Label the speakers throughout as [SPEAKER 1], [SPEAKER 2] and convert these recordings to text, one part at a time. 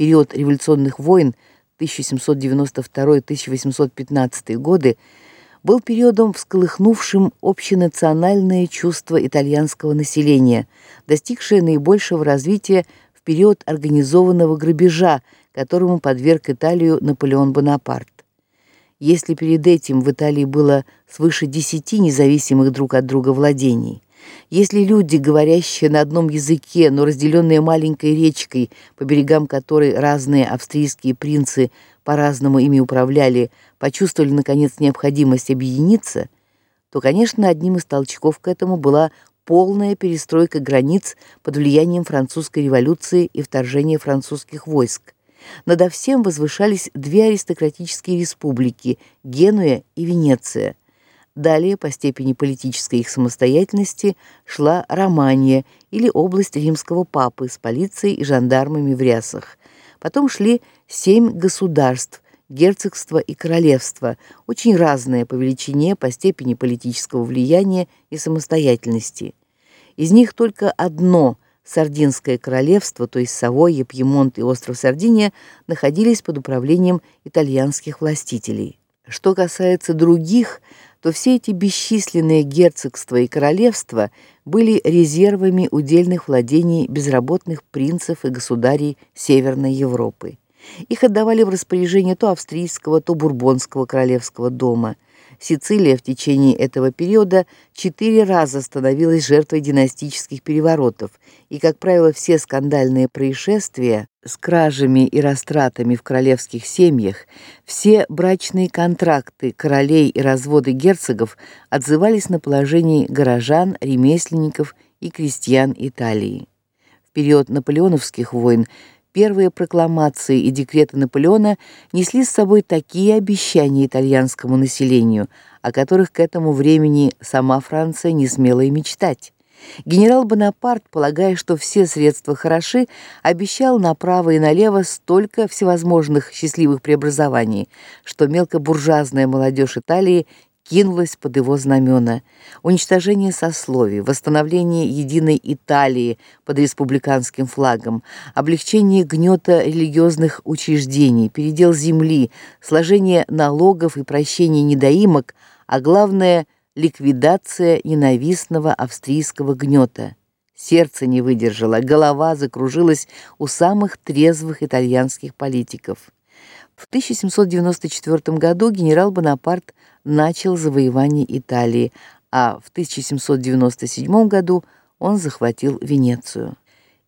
[SPEAKER 1] период революционных войн 1792-1815 годы был периодом, всколыхнувшим общенациональное чувство итальянского населения, достигшее наибольшего развития в период организованного грабежа, которому подверг Италию Наполеон Бонапарт. Если перед этим в Италии было свыше десяти независимых друг от друга владений, если люди, говорящие на одном языке, но разделенные маленькой речкой, по берегам которой разные австрийские принцы по-разному ими управляли, почувствовали наконец необходимость объединиться, то, конечно, одним из толчков к этому была полная перестройка границ под влиянием французской революции и вторжения французских войск. Надо всем возвышались две аристократические республики Генуя и Венеция. Далее по степени политической их самостоятельности шла Романия или область римского папы с полицией и жандармами в рясах. Потом шли семь государств, герцогства и королевства, очень разные по величине, по степени политического влияния и самостоятельности. Из них только одно Сардинское королевство, то есть Савойя, Пьемонт и остров Сардиния, находились под управлением итальянских властителей. Что касается других, то все эти бесчисленные герцогства и королевства были резервами удельных владений безработных принцев и государей Северной Европы. Их отдавали в распоряжение то австрийского, то бурбонского королевского дома – Сицилия в течение этого периода четыре раза становилась жертвой династических переворотов, и, как правило, все скандальные происшествия с кражами и растратами в королевских семьях, все брачные контракты королей и разводы герцогов отзывались на положение горожан, ремесленников и крестьян Италии. В период наполеоновских войн Первые прокламации и декреты Наполеона несли с собой такие обещания итальянскому населению, о которых к этому времени сама Франция не смела и мечтать. Генерал Бонапарт, полагая, что все средства хороши, обещал направо и налево столько всевозможных счастливых преобразований, что мелкобуржуазная молодежь Италии кинулась под его знамена. Уничтожение сословий, восстановление единой Италии под республиканским флагом, облегчение гнета религиозных учреждений, передел земли, сложение налогов и прощение недоимок, а главное ликвидация ненавистного австрийского гнета. Сердце не выдержало, голова закружилась у самых трезвых итальянских политиков. В 1794 году генерал Бонапарт начал завоевание Италии, а в 1797 году он захватил Венецию.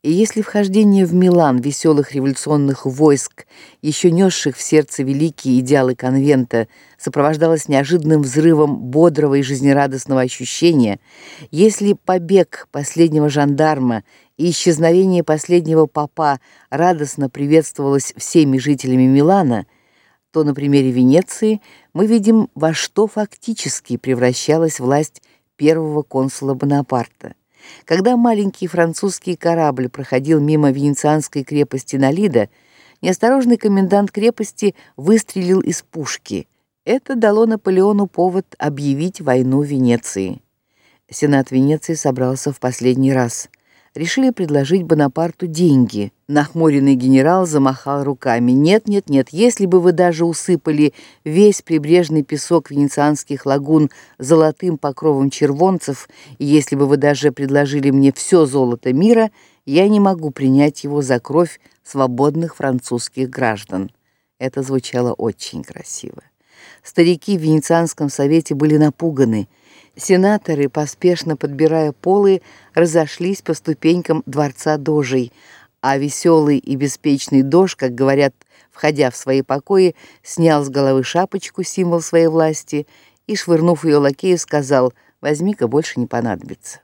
[SPEAKER 1] И если вхождение в Милан веселых революционных войск, еще несших в сердце великие идеалы конвента, сопровождалось неожиданным взрывом бодрого и жизнерадостного ощущения, если побег последнего жандарма и исчезновение последнего папа радостно приветствовалось всеми жителями Милана, то на примере Венеции мы видим, во что фактически превращалась власть первого консула Бонапарта. Когда маленький французский корабль проходил мимо венецианской крепости Налида, неосторожный комендант крепости выстрелил из пушки. Это дало Наполеону повод объявить войну Венеции. Сенат Венеции собрался в последний раз – решили предложить Бонапарту деньги. Нахмуренный генерал замахал руками. Нет, нет, нет, если бы вы даже усыпали весь прибрежный песок венецианских лагун золотым покровом червонцев, и если бы вы даже предложили мне все золото мира, я не могу принять его за кровь свободных французских граждан. Это звучало очень красиво. Старики в Венецианском совете были напуганы – Сенаторы, поспешно подбирая полы, разошлись по ступенькам дворца Дожей, а веселый и беспечный Дож, как говорят, входя в свои покои, снял с головы шапочку, символ своей власти, и, швырнув ее лакею, сказал «возьми-ка, больше не понадобится».